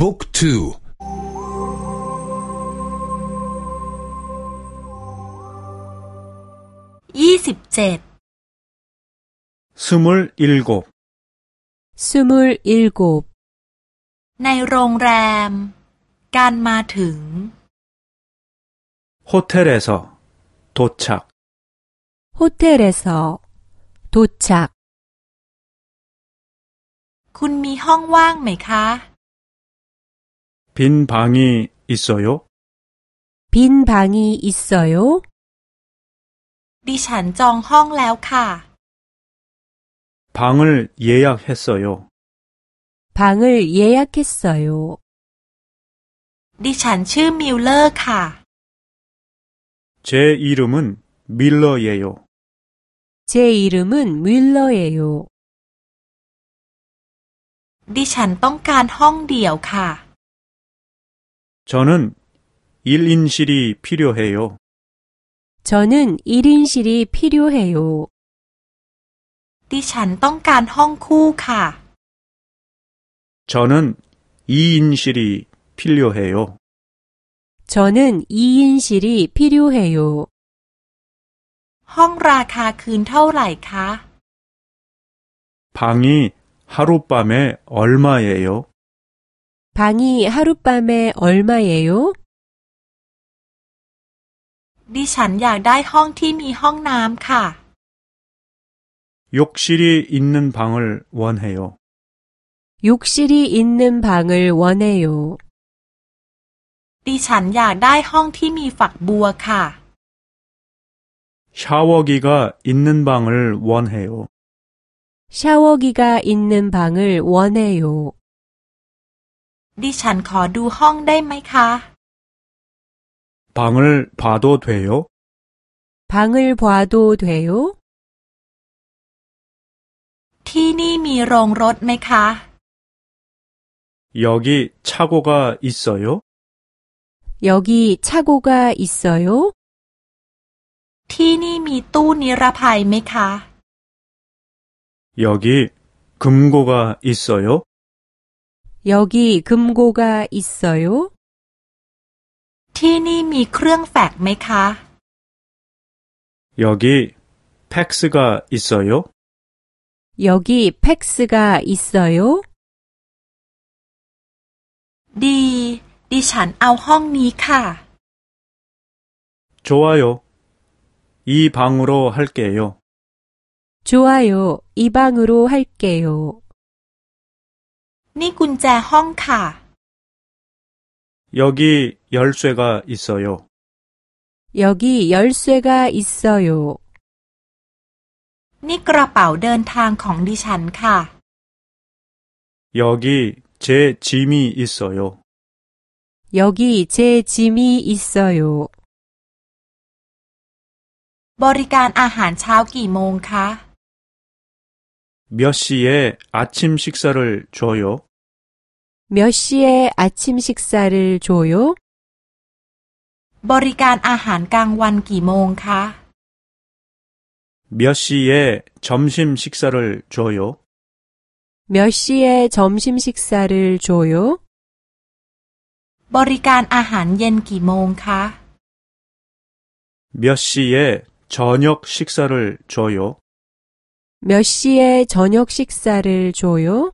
บุ๊กทูยี่สิบเจ็ด 스물일곱 스물일곱 ในโรงแรม การมาถึง 호텔에서 도착 호텔에서 도착 คุณมีห้องว่างไหมคะ 빈 방이 있어요? 빈 방이 있어요? ดิฉันจองห้องแล้วค่ะ 방을 예약했어요. 방을 예약했어요. ดิฉันชื่อมิลเลอร์ค่ะ 제 이름은 밀러예요. 제 이름은 윌러예요. ดิฉันต้องการห้องเดี่ยวค่ะ 저는 1인실이 필요해요. 저는 1인실이 필요해요. ดิฉันต้องการห้องคู่ค่ะ 저는 2인실이 필요해요. 저는 2인실이 필요해요. ห้องราคาคืนเท่าไหร่คะ 방이 하룻밤에 얼마예요? 방이 하룻밤에 얼마예요? ดิฉันอยากได้ห้องที่มีห้องน้ำค่ะ 욕실이 있는 방을 원해요. 욕실이 있는 방을 원해요. ดิฉันอยากได้ห้องที่มีฝักบัวค่ะ 샤워기가 있는 방을 원해요. 샤워기가 있는 방을 원해요. ดิฉันขอดูห้องได้ไหมคะ 방을 봐도 돼요? 방을 봐도 돼요? ที่นี่มีโรงรถไหมคะ 여기 차고가 있어요? 여기 차고가 있어요? ที่นี่มีตู้นิรภัยไหมคะ 여기 금고가 있어요? 여기 금고가 있어요? ที่นี่มีเครื่องแฟกซ์ไหมคะ 여기 팩스가 있어요? 여기 팩스가 있어요? ดี ดิฉันเอาห้องนี้ค่ะ 좋아요. 이 방으로 할게요. 좋아요. 이 방으로 할게요. นี่กุญแจห้องค่ะ 여기 열쇠가 있어요. 여기 열쇠가 있어요. นี่กระเป๋าเดินทางของดิฉันค่ะ 여기 제 짐이 있어요. 여기 제 짐이 있어요. บริการอาหารเช้ากี่โมงคะ 몇 시에 아침 식사를 줘요? 몇 시에 아침 식사를 줘요? บริการอาหารกลางวันกี่โมงคะ 몇 시에 점심 식사를 줘요? 몇 시에 점심 식사를 줘요? บริการอาหารเย็นกี่โมงคะ 몇 시에 저녁 식사를 줘요? 몇 시에 저녁 식사를 줘요?